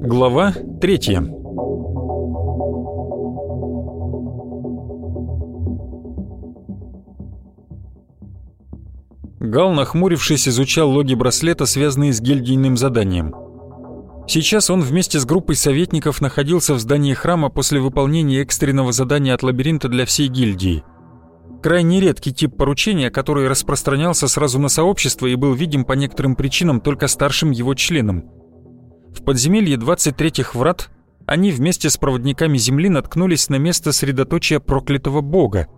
Глава третья Гал, нахмурившись, изучал логи браслета, связанные с гильдийным заданием. Сейчас он вместе с группой советников находился в здании храма после выполнения экстренного задания от лабиринта для всей гильдии. Крайне редкий тип поручения, который распространялся сразу на сообщество и был видим по некоторым причинам только старшим его членам – в подземелье 23-х врат они вместе с проводниками Земли наткнулись на место средоточия проклятого бога.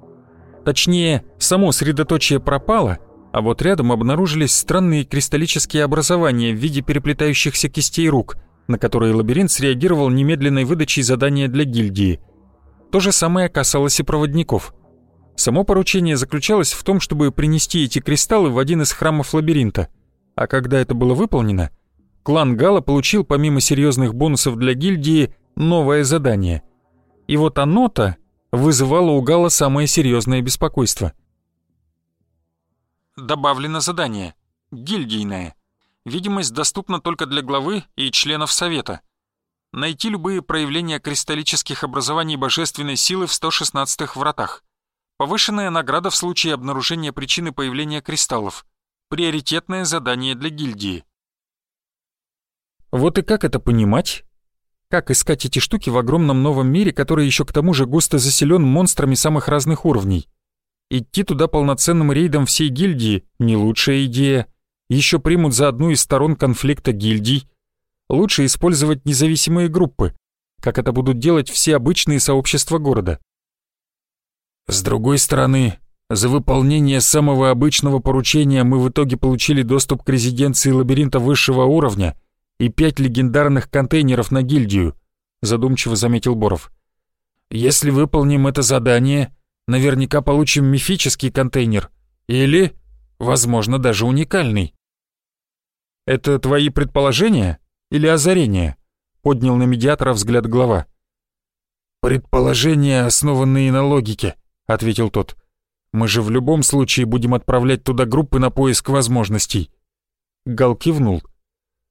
Точнее, само средоточие пропало, а вот рядом обнаружились странные кристаллические образования в виде переплетающихся кистей рук, на которые лабиринт среагировал немедленной выдачей задания для гильдии. То же самое касалось и проводников. Само поручение заключалось в том, чтобы принести эти кристаллы в один из храмов лабиринта, а когда это было выполнено – клан Гала получил помимо серьезных бонусов для гильдии новое задание. И вот оно-то вызывало у Гала самое серьезное беспокойство. Добавлено задание. Гильдийное. Видимость доступна только для главы и членов совета. Найти любые проявления кристаллических образований божественной силы в 116-х вратах. Повышенная награда в случае обнаружения причины появления кристаллов. Приоритетное задание для гильдии. Вот и как это понимать? Как искать эти штуки в огромном новом мире, который еще к тому же густо заселен монстрами самых разных уровней? Идти туда полноценным рейдом всей гильдии — не лучшая идея. Еще примут за одну из сторон конфликта гильдий. Лучше использовать независимые группы, как это будут делать все обычные сообщества города. С другой стороны, за выполнение самого обычного поручения мы в итоге получили доступ к резиденции лабиринта высшего уровня — и пять легендарных контейнеров на гильдию», — задумчиво заметил Боров. «Если выполним это задание, наверняка получим мифический контейнер. Или, возможно, даже уникальный». «Это твои предположения или озарения?» — поднял на медиатора взгляд глава. «Предположения, основанные на логике», — ответил тот. «Мы же в любом случае будем отправлять туда группы на поиск возможностей». Гал кивнул.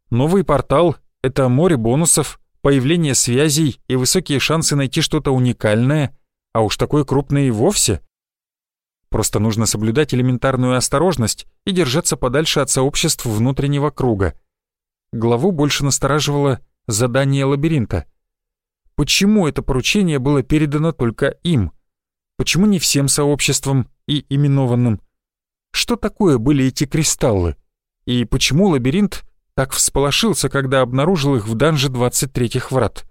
Новый портал — это море бонусов, появление связей и высокие шансы найти что-то уникальное, а уж такое крупное и вовсе. Просто нужно соблюдать элементарную осторожность и держаться подальше от сообществ внутреннего круга. Главу больше настораживало задание лабиринта. Почему это поручение было передано только им? Почему не всем сообществам и именованным? Что такое были эти кристаллы? И почему лабиринт так всполошился, когда обнаружил их в данже 23-х врат.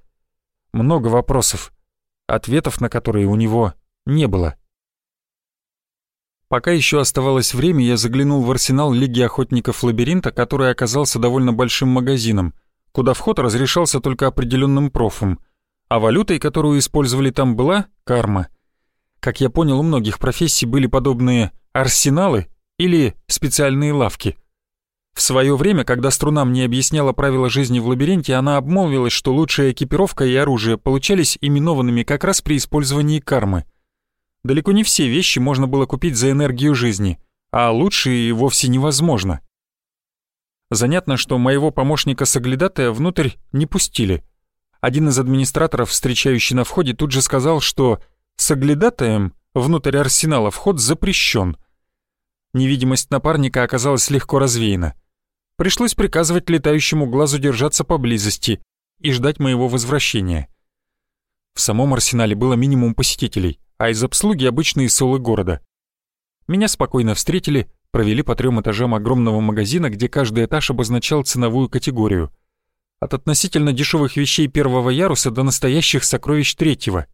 Много вопросов, ответов на которые у него не было. Пока еще оставалось время, я заглянул в арсенал Лиги Охотников Лабиринта, который оказался довольно большим магазином, куда вход разрешался только определенным профом, а валютой, которую использовали там, была карма. Как я понял, у многих профессий были подобные арсеналы или специальные лавки — в свое время, когда струна мне объясняла правила жизни в лабиринте, она обмолвилась, что лучшая экипировка и оружие получались именованными как раз при использовании кармы. Далеко не все вещи можно было купить за энергию жизни, а лучшие вовсе невозможно. Занятно, что моего помощника-соглядатая внутрь не пустили. Один из администраторов, встречающий на входе, тут же сказал, что соглядатаем внутрь арсенала вход запрещен. Невидимость напарника оказалась легко развеяна. Пришлось приказывать летающему глазу держаться поблизости и ждать моего возвращения. В самом арсенале было минимум посетителей, а из обслуги обычные солы города. Меня спокойно встретили, провели по трем этажам огромного магазина, где каждый этаж обозначал ценовую категорию. От относительно дешевых вещей первого яруса до настоящих сокровищ третьего.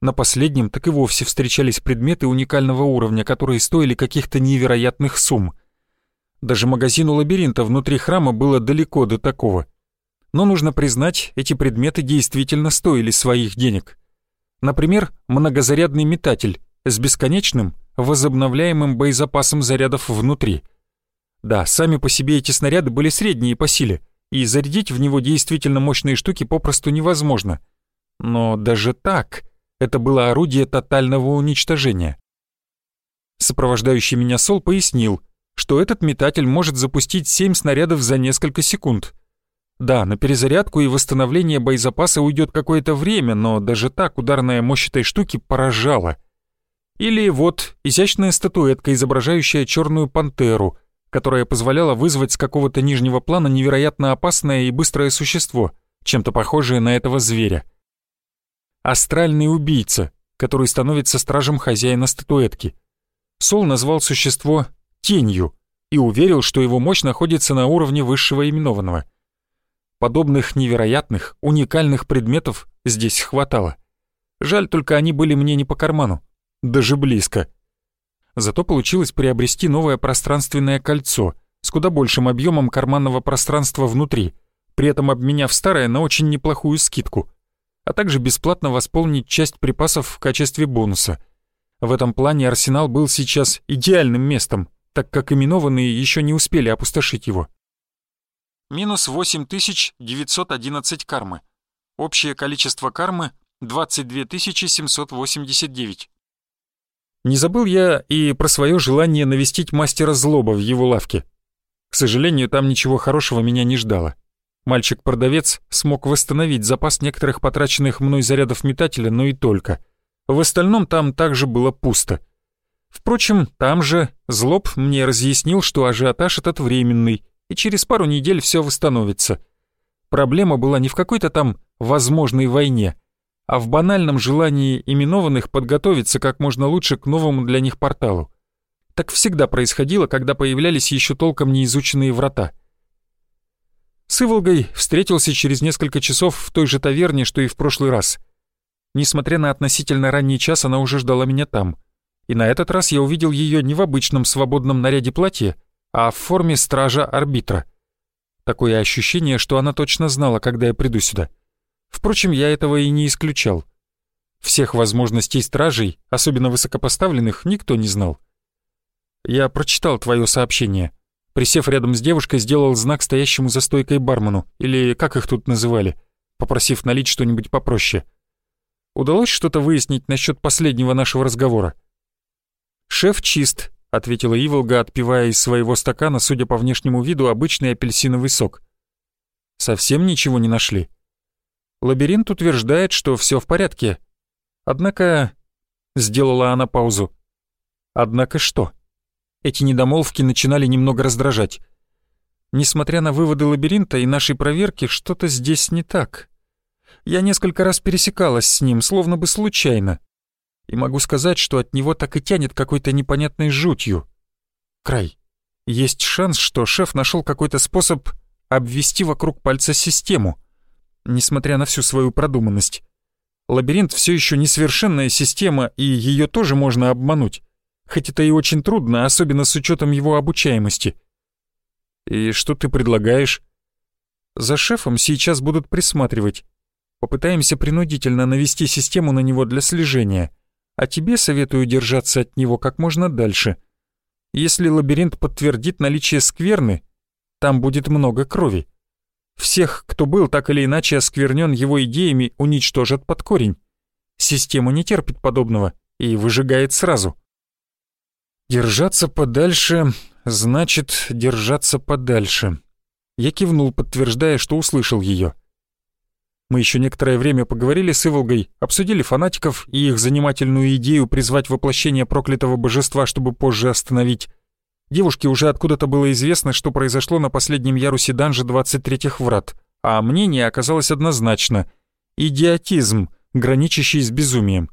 На последнем так и вовсе встречались предметы уникального уровня, которые стоили каких-то невероятных сумм. Даже магазину лабиринта внутри храма было далеко до такого. Но нужно признать, эти предметы действительно стоили своих денег. Например, многозарядный метатель с бесконечным, возобновляемым боезапасом зарядов внутри. Да, сами по себе эти снаряды были средние по силе, и зарядить в него действительно мощные штуки попросту невозможно. Но даже так это было орудие тотального уничтожения. Сопровождающий меня Сол пояснил, что этот метатель может запустить 7 снарядов за несколько секунд. Да, на перезарядку и восстановление боезапаса уйдет какое-то время, но даже так ударная мощь этой штуки поражала. Или вот изящная статуэтка, изображающая черную пантеру, которая позволяла вызвать с какого-то нижнего плана невероятно опасное и быстрое существо, чем-то похожее на этого зверя. Астральный убийца, который становится стражем хозяина статуэтки. Сол назвал существо «тенью» и уверил, что его мощь находится на уровне высшего именованного. Подобных невероятных, уникальных предметов здесь хватало. Жаль, только они были мне не по карману. Даже близко. Зато получилось приобрести новое пространственное кольцо с куда большим объемом карманного пространства внутри, при этом обменяв старое на очень неплохую скидку, а также бесплатно восполнить часть припасов в качестве бонуса. В этом плане арсенал был сейчас идеальным местом, так как именованные еще не успели опустошить его. Минус 8911 кармы. Общее количество кармы 22789. Не забыл я и про свое желание навестить мастера злоба в его лавке. К сожалению, там ничего хорошего меня не ждало. Мальчик-продавец смог восстановить запас некоторых потраченных мной зарядов метателя, но и только. В остальном там также было пусто. Впрочем, там же Злоб мне разъяснил, что ажиотаж этот временный, и через пару недель все восстановится. Проблема была не в какой-то там возможной войне, а в банальном желании именованных подготовиться как можно лучше к новому для них порталу. Так всегда происходило, когда появлялись еще толком неизученные врата. С Иволгой встретился через несколько часов в той же таверне, что и в прошлый раз. Несмотря на относительно ранний час, она уже ждала меня там. И на этот раз я увидел ее не в обычном свободном наряде платья, а в форме стража-арбитра. Такое ощущение, что она точно знала, когда я приду сюда. — Впрочем, я этого и не исключал. Всех возможностей стражей, особенно высокопоставленных, никто не знал. Я прочитал твое сообщение. Присев рядом с девушкой, сделал знак стоящему за стойкой бармену, или как их тут называли, попросив налить что-нибудь попроще. Удалось что-то выяснить насчет последнего нашего разговора? «Шеф чист», — ответила Иволга, отпивая из своего стакана, судя по внешнему виду, обычный апельсиновый сок. «Совсем ничего не нашли?» Лабиринт утверждает, что все в порядке. Однако... Сделала она паузу. Однако что? Эти недомолвки начинали немного раздражать. Несмотря на выводы лабиринта и нашей проверки, что-то здесь не так. Я несколько раз пересекалась с ним, словно бы случайно. И могу сказать, что от него так и тянет какой-то непонятной жутью. Край. Есть шанс, что шеф нашел какой-то способ обвести вокруг пальца систему несмотря на всю свою продуманность. Лабиринт все еще несовершенная система, и ее тоже можно обмануть. Хоть это и очень трудно, особенно с учетом его обучаемости. И что ты предлагаешь? За шефом сейчас будут присматривать. Попытаемся принудительно навести систему на него для слежения. А тебе советую держаться от него как можно дальше. Если лабиринт подтвердит наличие скверны, там будет много крови. Всех, кто был так или иначе осквернен его идеями, уничтожат под корень. Система не терпит подобного и выжигает сразу. Держаться подальше значит держаться подальше. Я кивнул, подтверждая, что услышал ее. Мы еще некоторое время поговорили с Иволгой, обсудили фанатиков и их занимательную идею призвать воплощение проклятого божества, чтобы позже остановить. Девушке уже откуда-то было известно, что произошло на последнем ярусе данжа 23-х врат, а мнение оказалось однозначно. Идиотизм, граничащий с безумием.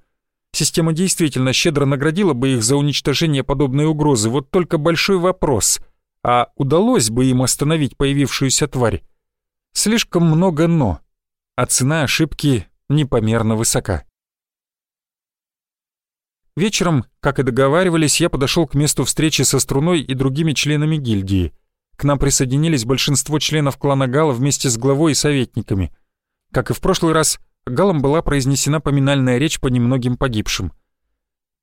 Система действительно щедро наградила бы их за уничтожение подобной угрозы, вот только большой вопрос. А удалось бы им остановить появившуюся тварь? Слишком много «но», а цена ошибки непомерно высока. Вечером, как и договаривались, я подошел к месту встречи со Струной и другими членами гильдии. К нам присоединились большинство членов клана Гала вместе с главой и советниками. Как и в прошлый раз, Галом была произнесена поминальная речь по немногим погибшим.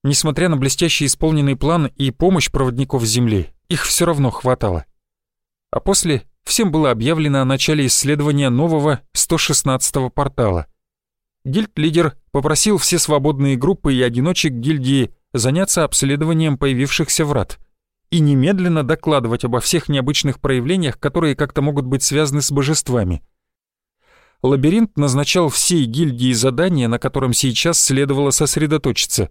Несмотря на блестящий исполненный план и помощь проводников Земли, их все равно хватало. А после всем было объявлено о начале исследования нового 116-го портала. Гильд-лидер попросил все свободные группы и одиночек гильдии заняться обследованием появившихся врат и немедленно докладывать обо всех необычных проявлениях, которые как-то могут быть связаны с божествами. Лабиринт назначал всей гильдии задания, на котором сейчас следовало сосредоточиться.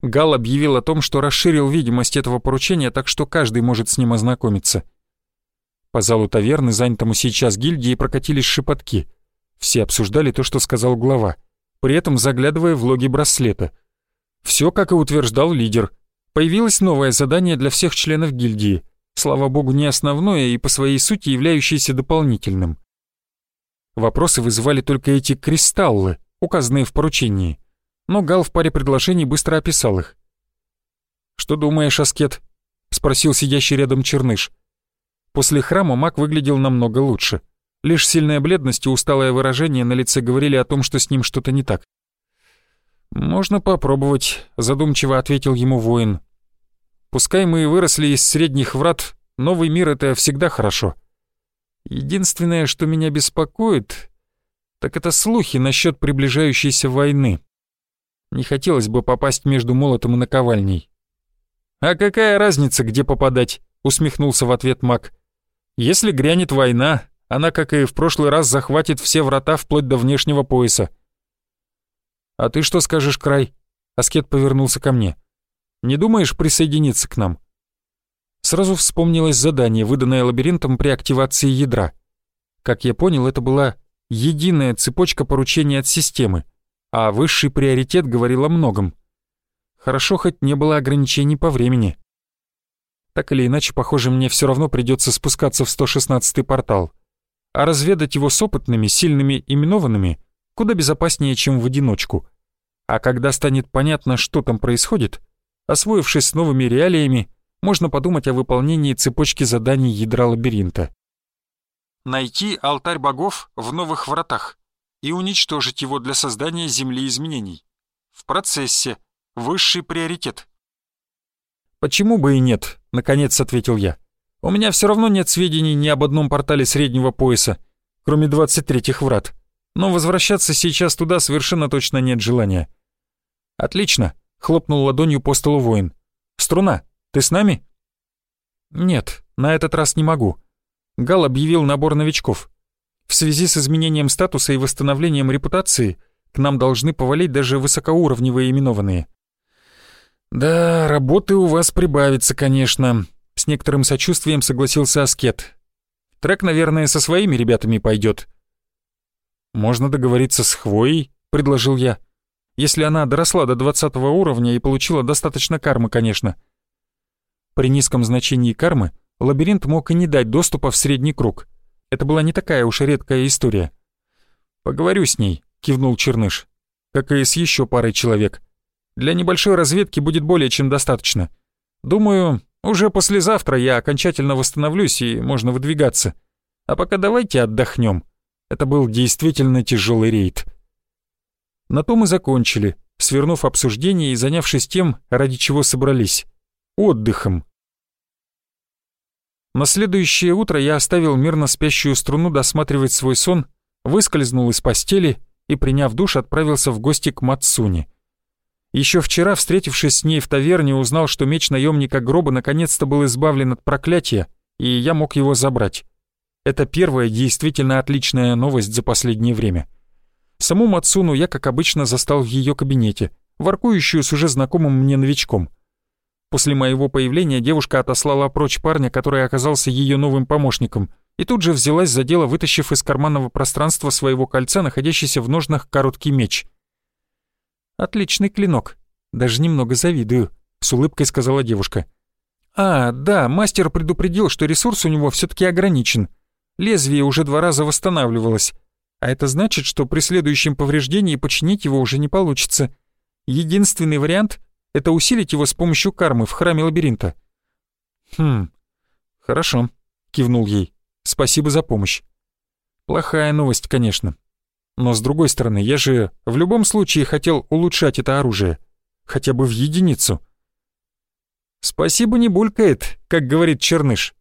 Гал объявил о том, что расширил видимость этого поручения, так что каждый может с ним ознакомиться. По залу таверны, занятому сейчас гильдии, прокатились шепотки. Все обсуждали то, что сказал глава, при этом заглядывая в логи браслета. Все, как и утверждал лидер. Появилось новое задание для всех членов гильдии. Слава богу, не основное и по своей сути являющееся дополнительным. Вопросы вызывали только эти кристаллы, указанные в поручении. Но Гал в паре предложений быстро описал их. «Что думаешь, Аскет?» — спросил сидящий рядом Черныш. После храма маг выглядел намного лучше. Лишь сильная бледность и усталое выражение на лице говорили о том, что с ним что-то не так. «Можно попробовать», — задумчиво ответил ему воин. «Пускай мы и выросли из средних врат, новый мир — это всегда хорошо. Единственное, что меня беспокоит, так это слухи насчет приближающейся войны. Не хотелось бы попасть между молотом и наковальней». «А какая разница, где попадать?» — усмехнулся в ответ маг. «Если грянет война, она, как и в прошлый раз, захватит все врата вплоть до внешнего пояса. «А ты что скажешь, Край?» Аскет повернулся ко мне. «Не думаешь присоединиться к нам?» Сразу вспомнилось задание, выданное лабиринтом при активации ядра. Как я понял, это была единая цепочка поручений от системы, а высший приоритет говорил о многом. Хорошо, хоть не было ограничений по времени. Так или иначе, похоже, мне все равно придется спускаться в 116-й портал. А разведать его с опытными, сильными именованными куда безопаснее, чем в одиночку. А когда станет понятно, что там происходит, освоившись с новыми реалиями, можно подумать о выполнении цепочки заданий ядра лабиринта. Найти алтарь богов в новых вратах и уничтожить его для создания земли изменений. В процессе. Высший приоритет. «Почему бы и нет?» — наконец ответил я. «У меня все равно нет сведений ни об одном портале среднего пояса, кроме 23-х врат но возвращаться сейчас туда совершенно точно нет желания. «Отлично», — хлопнул ладонью по столу воин. «Струна, ты с нами?» «Нет, на этот раз не могу». Гал объявил набор новичков. В связи с изменением статуса и восстановлением репутации к нам должны повалить даже высокоуровневые именованные. «Да, работы у вас прибавится, конечно», — с некоторым сочувствием согласился Аскет. «Трек, наверное, со своими ребятами пойдет. «Можно договориться с Хвоей», — предложил я. «Если она доросла до двадцатого уровня и получила достаточно кармы, конечно». При низком значении кармы лабиринт мог и не дать доступа в средний круг. Это была не такая уж редкая история. «Поговорю с ней», — кивнул Черныш. «Как и с еще парой человек. Для небольшой разведки будет более чем достаточно. Думаю, уже послезавтра я окончательно восстановлюсь и можно выдвигаться. А пока давайте отдохнем. Это был действительно тяжелый рейд. На то мы закончили, свернув обсуждение и занявшись тем, ради чего собрались — отдыхом. На следующее утро я оставил мирно спящую струну досматривать свой сон, выскользнул из постели и, приняв душ, отправился в гости к Мацуне. Еще вчера, встретившись с ней в таверне, узнал, что меч наемника гроба наконец-то был избавлен от проклятия, и я мог его забрать. Это первая действительно отличная новость за последнее время. Саму Мацуну я, как обычно, застал в ее кабинете, воркующую с уже знакомым мне новичком. После моего появления девушка отослала прочь парня, который оказался ее новым помощником, и тут же взялась за дело, вытащив из карманного пространства своего кольца, находящийся в ножнах короткий меч. «Отличный клинок. Даже немного завидую», — с улыбкой сказала девушка. «А, да, мастер предупредил, что ресурс у него все таки ограничен. Лезвие уже два раза восстанавливалось, а это значит, что при следующем повреждении починить его уже не получится. Единственный вариант — это усилить его с помощью кармы в храме лабиринта. «Хм, хорошо», — кивнул ей. «Спасибо за помощь». Плохая новость, конечно. Но с другой стороны, я же в любом случае хотел улучшать это оружие. Хотя бы в единицу. «Спасибо не булькает», как говорит Черныш.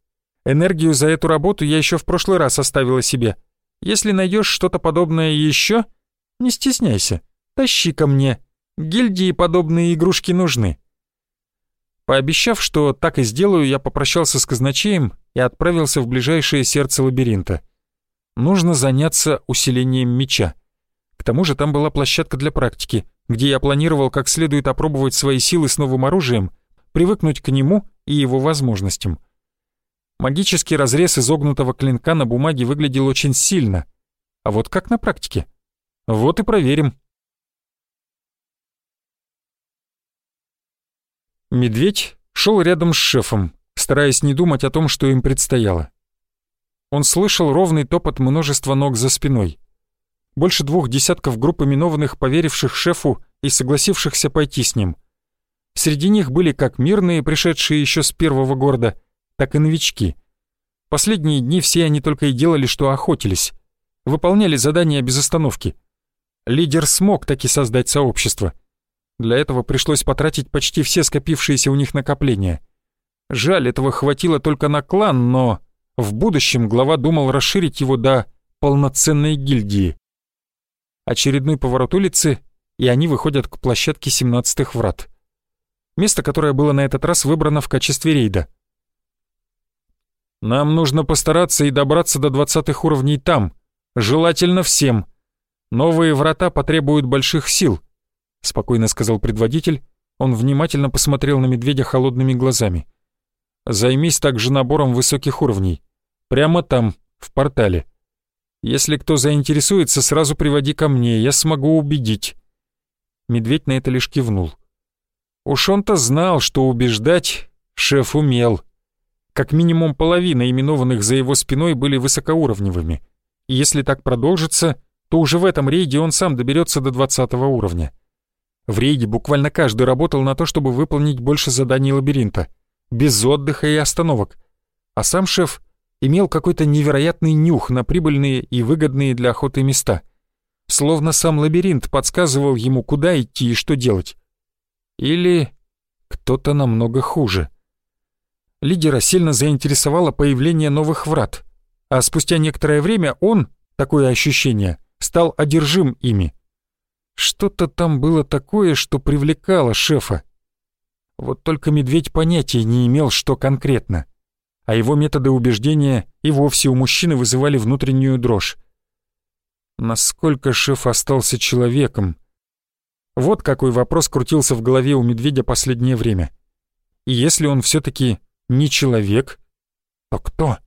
Энергию за эту работу я еще в прошлый раз оставила себе. Если найдешь что-то подобное еще, не стесняйся, тащи ко мне. Гильдии подобные игрушки нужны». Пообещав, что так и сделаю, я попрощался с казначеем и отправился в ближайшее сердце лабиринта. Нужно заняться усилением меча. К тому же там была площадка для практики, где я планировал как следует опробовать свои силы с новым оружием, привыкнуть к нему и его возможностям. Магический разрез изогнутого клинка на бумаге выглядел очень сильно. А вот как на практике? Вот и проверим. Медведь шел рядом с шефом, стараясь не думать о том, что им предстояло. Он слышал ровный топот множества ног за спиной. Больше двух десятков групп именованных, поверивших шефу и согласившихся пойти с ним. Среди них были как мирные, пришедшие еще с первого города, так и новички. Последние дни все они только и делали, что охотились. Выполняли задания без остановки. Лидер смог таки создать сообщество — для этого пришлось потратить почти все скопившиеся у них накопления. Жаль, этого хватило только на клан, но в будущем глава думал расширить его до полноценной гильдии. Очередной поворот улицы, и они выходят к площадке 17-х врат. Место, которое было на этот раз выбрано в качестве рейда. «Нам нужно постараться и добраться до 20 уровней там, желательно всем. Новые врата потребуют больших сил», — спокойно сказал предводитель. Он внимательно посмотрел на медведя холодными глазами. «Займись также набором высоких уровней. Прямо там, в портале. Если кто заинтересуется, сразу приводи ко мне, я смогу убедить». Медведь на это лишь кивнул. Уж он-то знал, что убеждать шеф умел. Как минимум половина именованных за его спиной были высокоуровневыми. И если так продолжится, то уже в этом рейде он сам доберется до 20 уровня. В рейде буквально каждый работал на то, чтобы выполнить больше заданий лабиринта, без отдыха и остановок. А сам шеф имел какой-то невероятный нюх на прибыльные и выгодные для охоты места. Словно сам лабиринт подсказывал ему, куда идти и что делать. Или кто-то намного хуже. Лидера сильно заинтересовало появление новых врат, а спустя некоторое время он, такое ощущение, стал одержим ими. Что-то там было такое, что привлекало шефа. Вот только медведь понятия не имел, что конкретно. А его методы убеждения и вовсе у мужчины вызывали внутреннюю дрожь. Насколько шеф остался человеком? Вот какой вопрос крутился в голове у медведя последнее время. И если он все таки не человек, то кто?